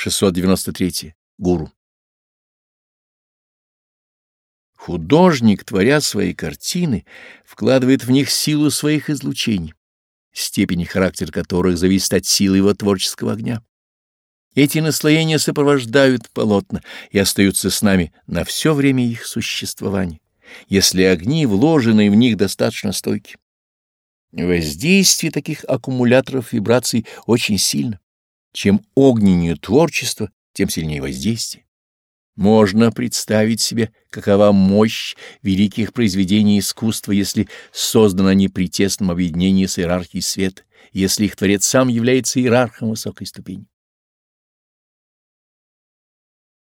693. Гуру. Художник, творя свои картины, вкладывает в них силу своих излучений, степень характер которых зависит от силы его творческого огня. Эти наслоения сопровождают полотна и остаются с нами на все время их существования, если огни, вложенные в них, достаточно стойки. Воздействие таких аккумуляторов вибраций очень сильно. Чем огненнее творчество, тем сильнее воздействие. Можно представить себе, какова мощь великих произведений искусства, если созданы они при тесном объединении с иерархией света, если их творец сам является иерархом высокой ступени.